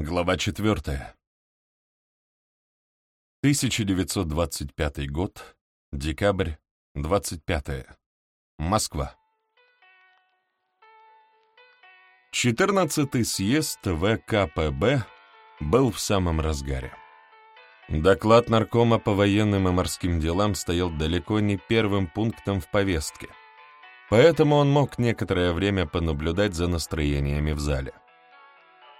Глава 4. 1925 год, декабрь, 25. Москва. 14-й съезд ВКПБ был в самом разгаре. Доклад наркома по военным и морским делам стоял далеко не первым пунктом в повестке, поэтому он мог некоторое время понаблюдать за настроениями в зале.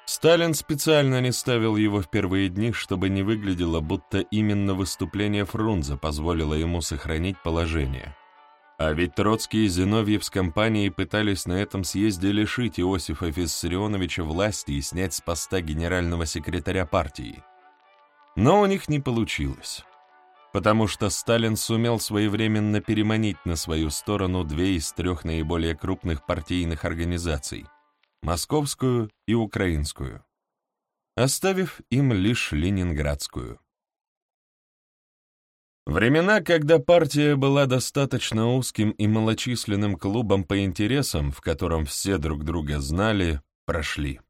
Сталин специально не ставил его в первые дни, чтобы не выглядело, будто именно выступление Фрунзе позволило ему сохранить положение. А ведь Троцкий и Зиновьев с компанией пытались на этом съезде лишить Иосифа Виссарионовича власти и снять с поста генерального секретаря партии. Но у них не получилось, потому что Сталин сумел своевременно переманить на свою сторону две из трех наиболее крупных партийных организаций — московскую и украинскую, оставив им лишь ленинградскую. Времена, когда партия была достаточно узким и малочисленным клубом по интересам, в котором все друг друга знали, прошли.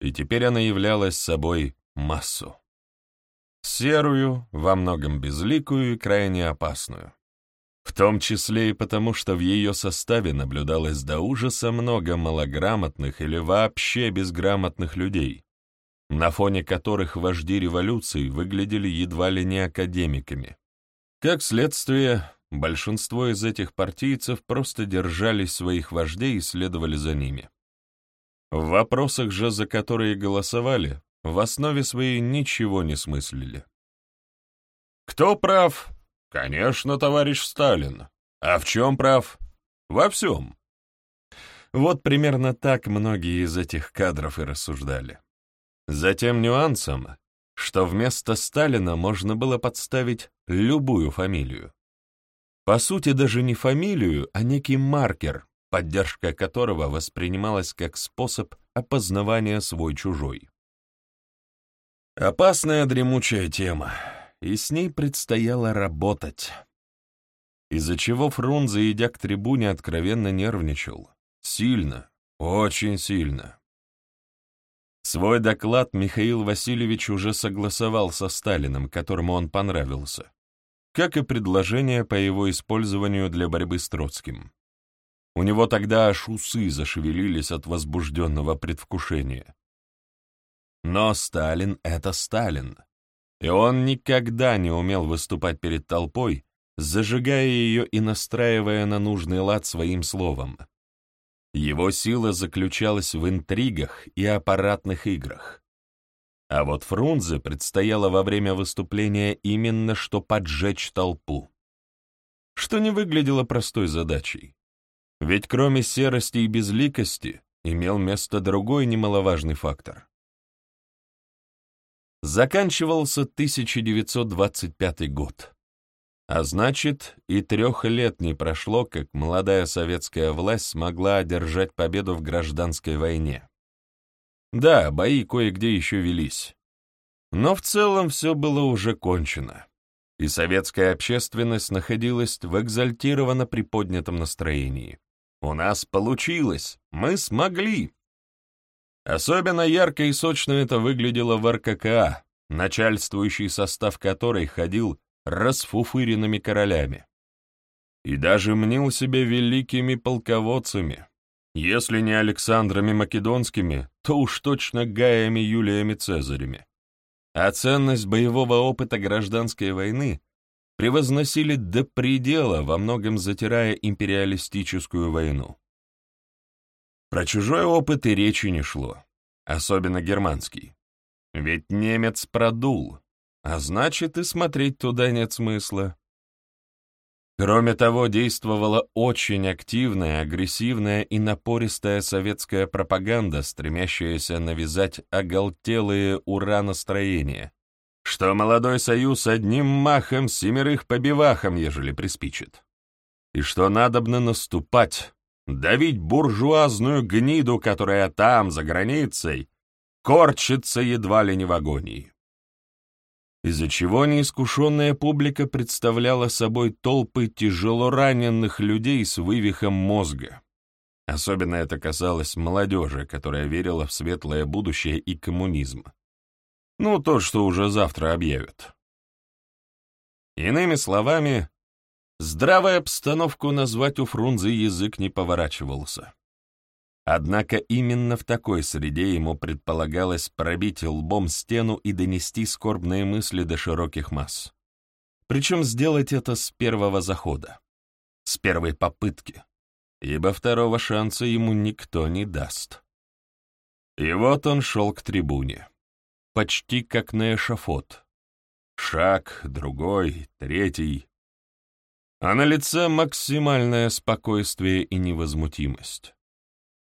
И теперь она являлась собой массу. Серую, во многом безликую и крайне опасную. В том числе и потому, что в ее составе наблюдалось до ужаса много малограмотных или вообще безграмотных людей, на фоне которых вожди революции выглядели едва ли не академиками. Как следствие, большинство из этих партийцев просто держались своих вождей и следовали за ними. В вопросах же, за которые голосовали, в основе своей ничего не смыслили. Кто прав, Конечно, товарищ Сталин. А в чем прав? Во всем. Вот примерно так многие из этих кадров и рассуждали. Затем нюансом, что вместо Сталина можно было подставить любую фамилию. По сути, даже не фамилию, а некий маркер, поддержка которого воспринималась как способ опознавания свой-чужой. Опасная дремучая тема и с ней предстояло работать. Из-за чего Фрунзе, идя к трибуне, откровенно нервничал. Сильно, очень сильно. Свой доклад Михаил Васильевич уже согласовал со Сталиным, которому он понравился, как и предложение по его использованию для борьбы с Троцким. У него тогда аж усы зашевелились от возбужденного предвкушения. Но Сталин — это Сталин и он никогда не умел выступать перед толпой, зажигая ее и настраивая на нужный лад своим словом. Его сила заключалась в интригах и аппаратных играх. А вот Фрунзе предстояло во время выступления именно что поджечь толпу. Что не выглядело простой задачей. Ведь кроме серости и безликости имел место другой немаловажный фактор. Заканчивался 1925 год. А значит, и трех лет не прошло, как молодая советская власть смогла одержать победу в гражданской войне. Да, бои кое-где еще велись. Но в целом все было уже кончено, и советская общественность находилась в экзальтированно приподнятом настроении. «У нас получилось! Мы смогли!» Особенно ярко и сочно это выглядело в РККА, начальствующий состав которой ходил расфуфыренными королями. И даже мнил себя великими полководцами, если не Александрами Македонскими, то уж точно Гаями Юлиями Цезарями. А ценность боевого опыта гражданской войны превозносили до предела, во многом затирая империалистическую войну. Про чужой опыт и речи не шло, особенно германский. Ведь немец продул, а значит и смотреть туда нет смысла. Кроме того, действовала очень активная, агрессивная и напористая советская пропаганда, стремящаяся навязать оголтелые ура настроения, что молодой союз одним махом семерых побивахом, ежели приспичит, и что надобно наступать, давить буржуазную гниду, которая там, за границей, корчится едва ли не в агонии. Из-за чего неискушенная публика представляла собой толпы тяжело раненых людей с вывихом мозга, Особенно это касалось молодежи, которая верила в светлое будущее и коммунизм. Ну, то, что уже завтра объявят. Иными словами, здравую обстановку назвать у Фрунзе язык не поворачивался. Однако именно в такой среде ему предполагалось пробить лбом стену и донести скорбные мысли до широких масс. Причем сделать это с первого захода, с первой попытки, ибо второго шанса ему никто не даст. И вот он шел к трибуне, почти как на эшафот. Шаг, другой, третий. А на лице максимальное спокойствие и невозмутимость.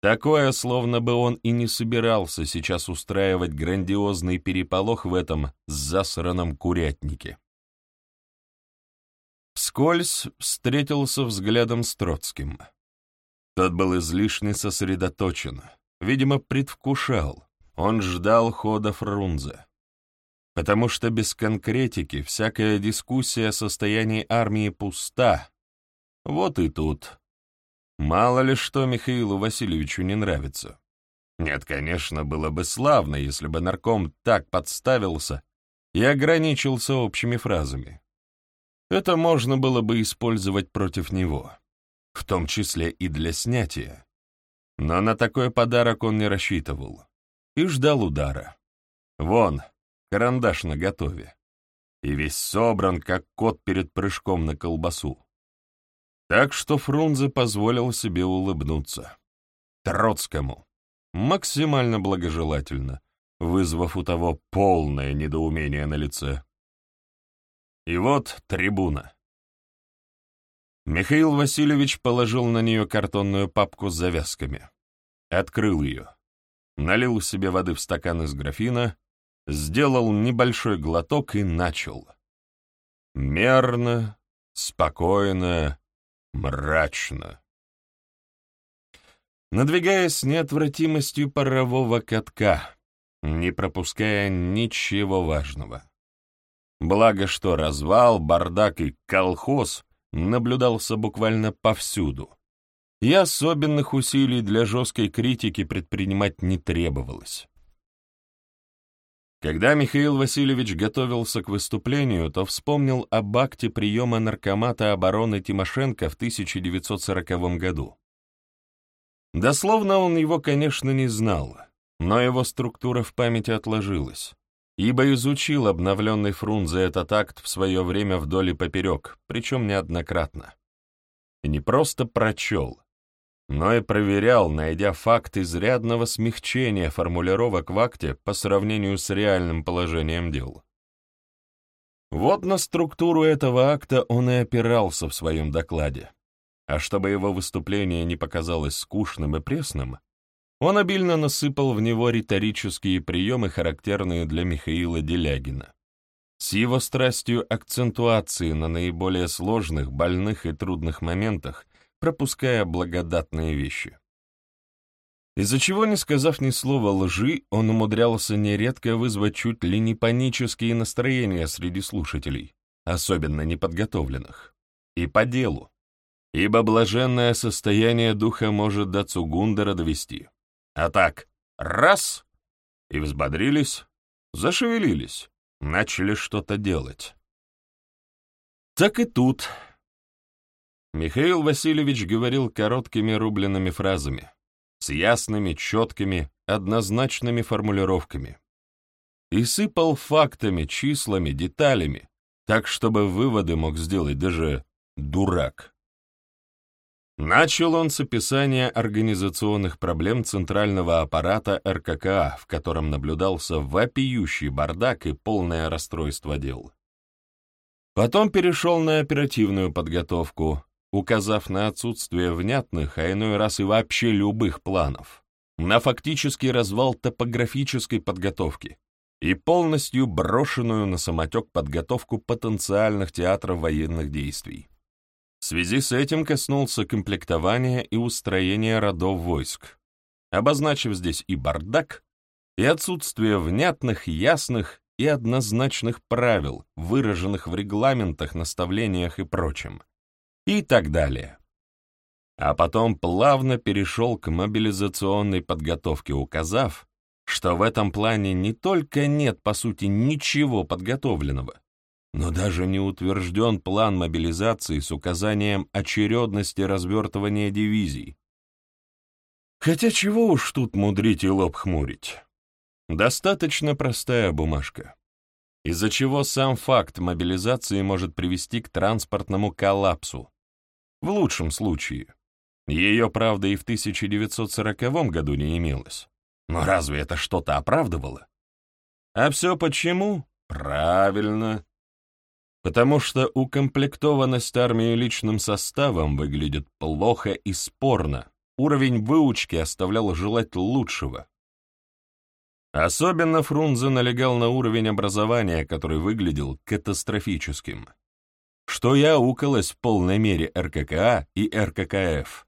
Такое, словно бы он и не собирался сейчас устраивать грандиозный переполох в этом засраном курятнике. Вскользь встретился взглядом с Троцким. Тот был излишне сосредоточен, видимо, предвкушал, он ждал хода Фрунзе. Потому что без конкретики всякая дискуссия о состоянии армии пуста. Вот и тут Мало ли что Михаилу Васильевичу не нравится. Нет, конечно, было бы славно, если бы нарком так подставился и ограничился общими фразами. Это можно было бы использовать против него, в том числе и для снятия. Но на такой подарок он не рассчитывал и ждал удара. Вон, карандаш наготове. И весь собран, как кот перед прыжком на колбасу. Так что Фрунзе позволил себе улыбнуться. Троцкому. Максимально благожелательно, вызвав у того полное недоумение на лице. И вот трибуна. Михаил Васильевич положил на нее картонную папку с завязками. Открыл ее. Налил себе воды в стакан из графина, сделал небольшой глоток и начал. Мерно, спокойно, мрачно. Надвигаясь неотвратимостью парового катка, не пропуская ничего важного. Благо, что развал, бардак и колхоз наблюдался буквально повсюду, и особенных усилий для жесткой критики предпринимать не требовалось. Когда Михаил Васильевич готовился к выступлению, то вспомнил об акте приема наркомата обороны Тимошенко в 1940 году. Дословно он его, конечно, не знал, но его структура в памяти отложилась, ибо изучил обновленный Фрунзе этот акт в свое время вдоль и поперек, причем неоднократно. И не просто прочел, но и проверял, найдя факт изрядного смягчения формулировок в акте по сравнению с реальным положением дел. Вот на структуру этого акта он и опирался в своем докладе. А чтобы его выступление не показалось скучным и пресным, он обильно насыпал в него риторические приемы, характерные для Михаила Делягина. С его страстью акцентуации на наиболее сложных, больных и трудных моментах пропуская благодатные вещи. Из-за чего, не сказав ни слова лжи, он умудрялся нередко вызвать чуть ли не панические настроения среди слушателей, особенно неподготовленных. И по делу, ибо блаженное состояние духа может до Цугундера довести. А так, раз — и взбодрились, зашевелились, начали что-то делать. Так и тут Михаил Васильевич говорил короткими рубленными фразами, с ясными, четкими, однозначными формулировками. И сыпал фактами, числами, деталями, так, чтобы выводы мог сделать даже дурак. Начал он с описания организационных проблем центрального аппарата РККА, в котором наблюдался вопиющий бардак и полное расстройство дел. Потом перешел на оперативную подготовку, указав на отсутствие внятных, а иной раз и вообще любых планов, на фактический развал топографической подготовки и полностью брошенную на самотек подготовку потенциальных театров военных действий. В связи с этим коснулся комплектования и устроения родов войск, обозначив здесь и бардак, и отсутствие внятных, ясных и однозначных правил, выраженных в регламентах, наставлениях и прочем и так далее. а потом плавно перешел к мобилизационной подготовке, указав, что в этом плане не только нет, по сути, ничего подготовленного, но даже не утвержден план мобилизации с указанием очередности развертывания дивизий. Хотя чего уж тут мудрить и лоб хмурить. Достаточно простая бумажка, из-за чего сам факт мобилизации может привести к транспортному коллапсу. В лучшем случае. Ее, правда, и в 1940 году не имелось. Но разве это что-то оправдывало? А все почему? Правильно. Потому что укомплектованность армии личным составом выглядит плохо и спорно. Уровень выучки оставлял желать лучшего. Особенно Фрунзе налегал на уровень образования, который выглядел катастрофическим. Что я уколось в полной мере РККА и РККФ.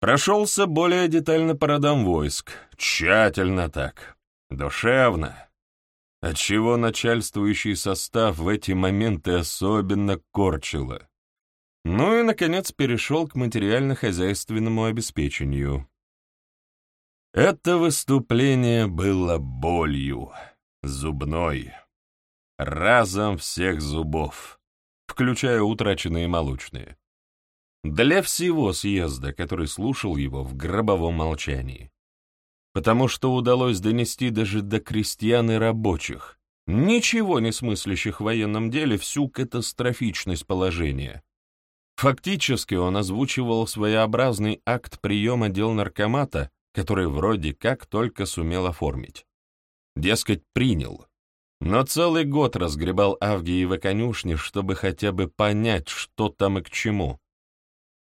Прошелся более детально по родам войск, тщательно так, душевно, отчего начальствующий состав в эти моменты особенно корчило. Ну и, наконец, перешел к материально-хозяйственному обеспечению. Это выступление было болью, зубной, разом всех зубов, включая утраченные молочные. Для всего съезда, который слушал его в гробовом молчании. Потому что удалось донести даже до крестьян и рабочих, ничего не смыслящих в военном деле, всю катастрофичность положения, Фактически он озвучивал своеобразный акт приема дел наркомата, который вроде как только сумел оформить. Дескать, принял. Но целый год разгребал Авгиевы конюшни, чтобы хотя бы понять, что там и к чему.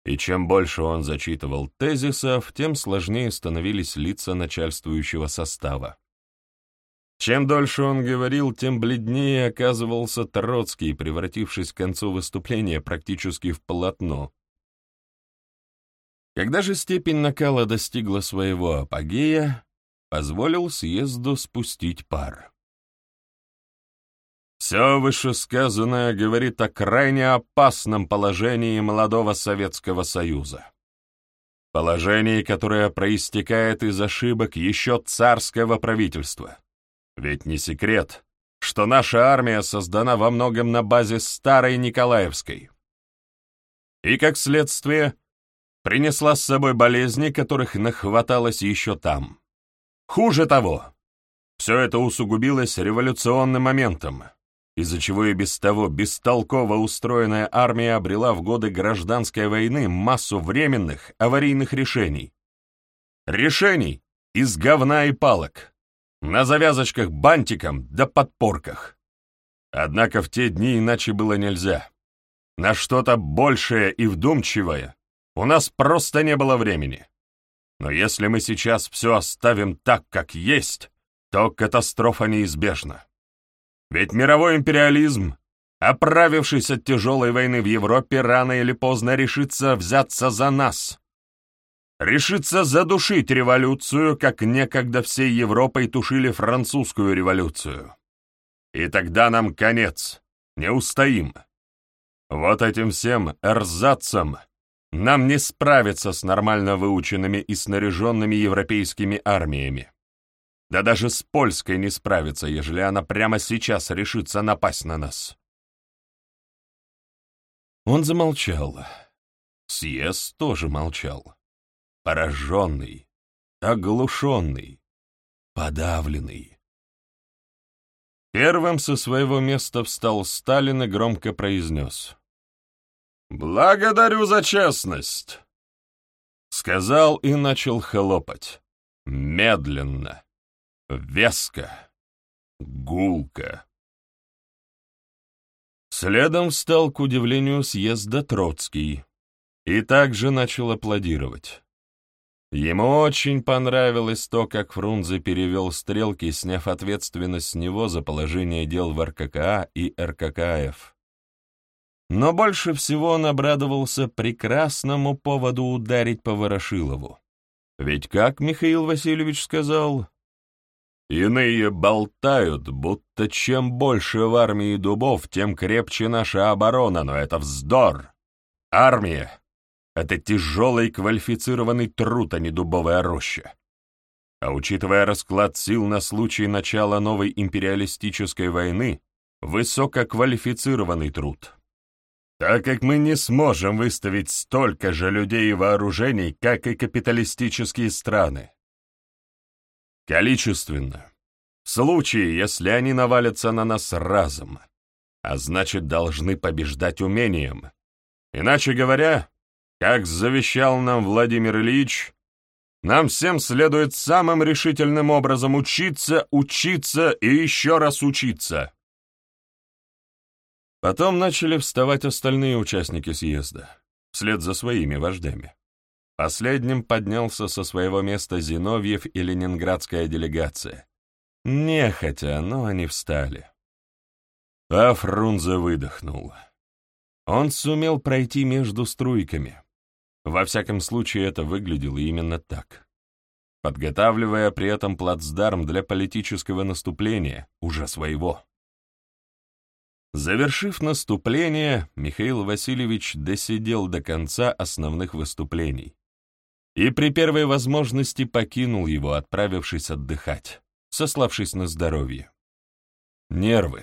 И чем больше он зачитывал тезисов, тем сложнее становились лица начальствующего состава. Чем дольше он говорил, тем бледнее оказывался Троцкий, превратившись к концу выступления практически в полотно, когда же степень накала достигла своего апогея, позволил съезду спустить пар. Все вышесказанное говорит о крайне опасном положении молодого Советского Союза. Положении, которое проистекает из ошибок еще царского правительства. Ведь не секрет, что наша армия создана во многом на базе старой Николаевской. И, как следствие, принесла с собой болезни, которых нахваталось еще там. Хуже того, все это усугубилось революционным моментом, из-за чего и без того бестолково устроенная армия обрела в годы гражданской войны массу временных аварийных решений. Решений из говна и палок, на завязочках бантиком да подпорках. Однако в те дни иначе было нельзя. На что-то большее и вдумчивое у нас просто не было времени. Но если мы сейчас все оставим так, как есть, то катастрофа неизбежна. Ведь мировой империализм, оправившись от тяжелой войны в Европе, рано или поздно решится взяться за нас. Решится задушить революцию, как некогда всей Европой тушили французскую революцию. И тогда нам конец, не устоим. Вот этим всем эрзацам нам не справиться с нормально выученными и снаряженными европейскими армиями. Да даже с польской не справиться, ежели она прямо сейчас решится напасть на нас. Он замолчал. Съезд тоже молчал. Пораженный, оглушенный, подавленный. Первым со своего места встал Сталин и громко произнес. «Благодарю за честность!» Сказал и начал хлопать. Медленно, веско, гулко. Следом встал, к удивлению съезда, Троцкий и также начал аплодировать. Ему очень понравилось то, как Фрунзе перевел стрелки, сняв ответственность с него за положение дел в РККА и РККАФ. Но больше всего он обрадовался прекрасному поводу ударить по Ворошилову. Ведь, как Михаил Васильевич сказал, «Иные болтают, будто чем больше в армии дубов, тем крепче наша оборона, но это вздор. Армия Это тяжелый квалифицированный труд, а не дубовая роща. А учитывая расклад сил на случай начала новой империалистической войны, высококвалифицированный труд. Так как мы не сможем выставить столько же людей и вооружений, как и капиталистические страны. Количественно. В случае, если они навалятся на нас разом, а значит, должны побеждать умением. Иначе говоря, как завещал нам Владимир Ильич, нам всем следует самым решительным образом учиться, учиться и еще раз учиться. Потом начали вставать остальные участники съезда, вслед за своими вождями. Последним поднялся со своего места Зиновьев и ленинградская делегация. Нехотя, но они встали. А Фрунзе выдохнул. Он сумел пройти между струйками. Во всяком случае, это выглядело именно так. Подготавливая при этом плацдарм для политического наступления, уже своего. Завершив наступление, Михаил Васильевич досидел до конца основных выступлений и при первой возможности покинул его, отправившись отдыхать, сославшись на здоровье. Нервы.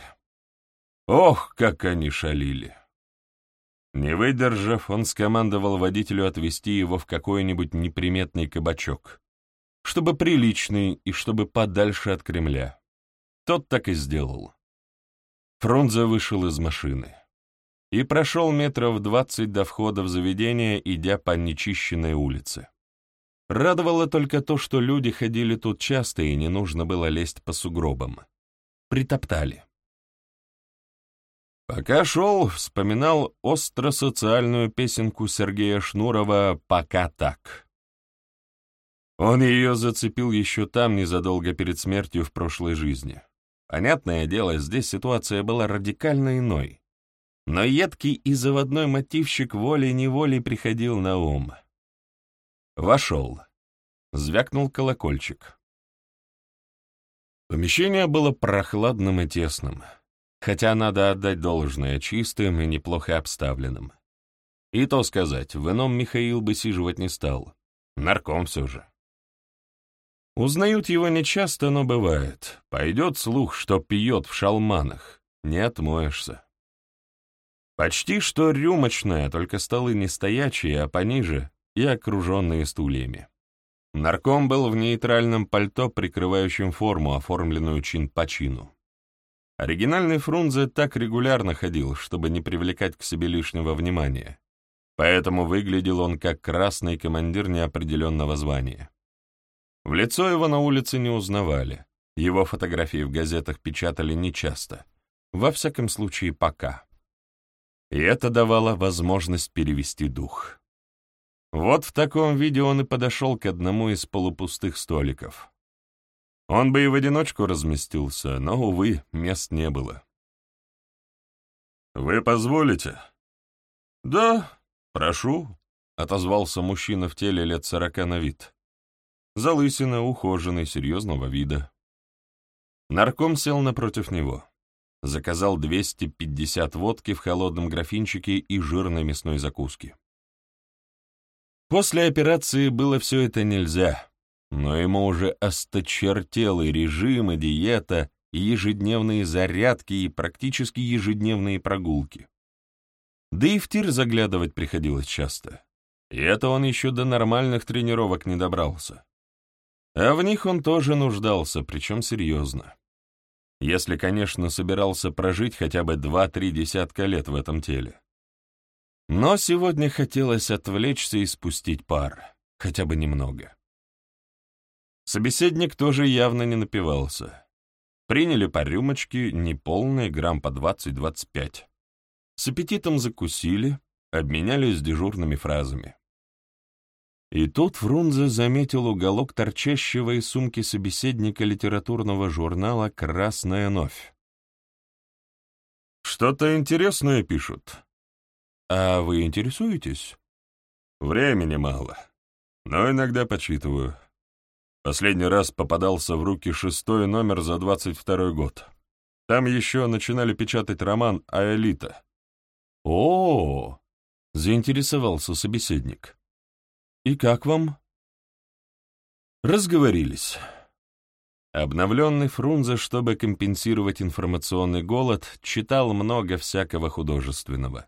Ох, как они шалили! Не выдержав, он скомандовал водителю отвезти его в какой-нибудь неприметный кабачок, чтобы приличный и чтобы подальше от Кремля. Тот так и сделал. Фрунзе вышел из машины и прошел метров двадцать до входа в заведение, идя по нечищенной улице. Радовало только то, что люди ходили тут часто, и не нужно было лезть по сугробам. Притоптали. Пока шел, вспоминал остро-социальную песенку Сергея Шнурова «Пока так». Он ее зацепил еще там, незадолго перед смертью в прошлой жизни. Понятное дело, здесь ситуация была радикально иной. Но едкий и заводной мотивщик волей-неволей приходил на ум. Вошел. Звякнул колокольчик. Помещение было прохладным и тесным хотя надо отдать должное чистым и неплохо обставленным. И то сказать, в ином Михаил бы сиживать не стал. Нарком все же. Узнают его нечасто, но бывает. Пойдет слух, что пьет в шалманах. Не отмоешься. Почти что рюмочная, только столы не стоячие, а пониже и окруженные стульями. Нарком был в нейтральном пальто, прикрывающем форму, оформленную чин по чину. Оригинальный Фрунзе так регулярно ходил, чтобы не привлекать к себе лишнего внимания. Поэтому выглядел он как красный командир неопределенного звания. В лицо его на улице не узнавали, его фотографии в газетах печатали нечасто, во всяком случае пока. И это давало возможность перевести дух. Вот в таком виде он и подошел к одному из полупустых столиков. Он бы и в одиночку разместился, но, увы, мест не было. «Вы позволите?» «Да, прошу», — отозвался мужчина в теле лет сорока на вид. Залысина, ухоженный, серьезного вида. Нарком сел напротив него. Заказал 250 водки в холодном графинчике и жирной мясной закуски. После операции было все это нельзя, но ему уже осточертелый режим и диета, и ежедневные зарядки, и практически ежедневные прогулки. Да и в тир заглядывать приходилось часто. И это он еще до нормальных тренировок не добрался. А в них он тоже нуждался, причем серьезно. Если, конечно, собирался прожить хотя бы два-три десятка лет в этом теле. Но сегодня хотелось отвлечься и спустить пар, хотя бы немного. Собеседник тоже явно не напивался. Приняли по рюмочке, неполные, грамм по 20-25. С аппетитом закусили, обменялись дежурными фразами. И тут Фрунзе заметил уголок торчащего из сумки собеседника литературного журнала «Красная новь». «Что-то интересное пишут. А вы интересуетесь?» «Времени мало, но иногда почитываю. Последний раз попадался в руки шестой номер за 22 год. Там еще начинали печатать роман «Аэлита». О, — заинтересовался собеседник. «И как вам?» Разговорились. Обновленный Фрунзе, чтобы компенсировать информационный голод, читал много всякого художественного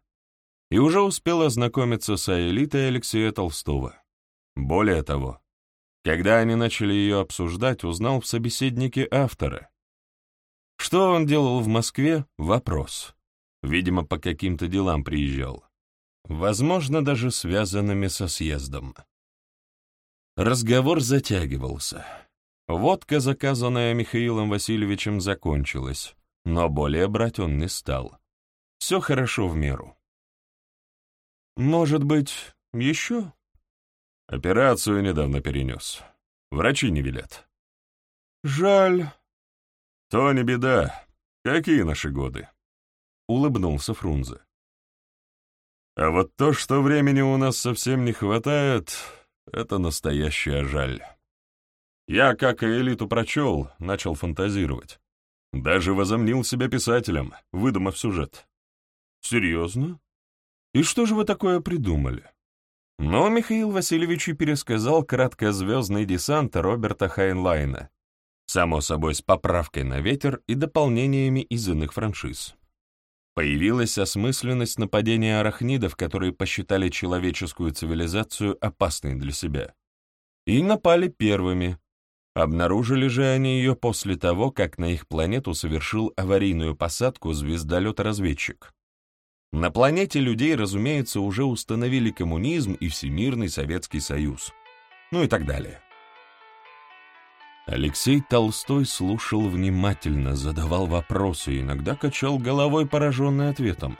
и уже успел ознакомиться с Аэлитой Алексея Толстого. Более того, когда они начали ее обсуждать, узнал в собеседнике автора. Что он делал в Москве — вопрос. Видимо, по каким-то делам приезжал. Возможно, даже связанными со съездом. Разговор затягивался. Водка, заказанная Михаилом Васильевичем, закончилась, но более брать он не стал. Все хорошо в меру. «Может быть, еще?» «Операцию недавно перенес. Врачи не велят». «Жаль». «То не беда. Какие наши годы?» — улыбнулся Фрунзе. «А вот то, что времени у нас совсем не хватает, — это настоящая жаль». Я, как и элиту прочел, начал фантазировать. Даже возомнил себя писателем, выдумав сюжет. Серьезно? И что же вы такое придумали? Но Михаил Васильевич и пересказал краткозвездный десант Роберта Хайнлайна, само собой с поправкой на ветер и дополнениями из иных франшиз. Появилась осмысленность нападения арахнидов, которые посчитали человеческую цивилизацию опасной для себя. И напали первыми, Обнаружили же они ее после того, как на их планету совершил аварийную посадку звездолет-разведчик. На планете людей, разумеется, уже установили коммунизм и Всемирный Советский Союз. Ну и так далее. Алексей Толстой слушал внимательно, задавал вопросы, иногда качал головой, пораженный ответом.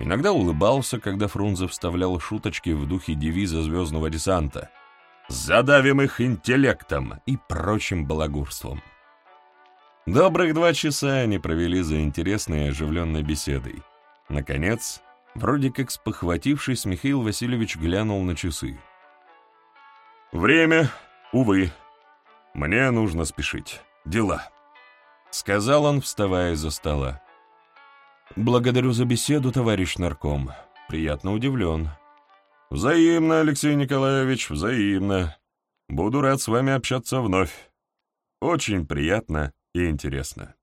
Иногда улыбался, когда Фрунзе вставлял шуточки в духе девиза звездного десанта — задавим их интеллектом и прочим балагурством. Добрых два часа они провели за интересной и оживленной беседой. Наконец, вроде как спохватившись, Михаил Васильевич глянул на часы. «Время, увы. Мне нужно спешить. Дела», — сказал он, вставая за стола. «Благодарю за беседу, товарищ нарком. Приятно удивлен. «Взаимно, Алексей Николаевич, взаимно. Буду рад с вами общаться вновь. Очень приятно и интересно».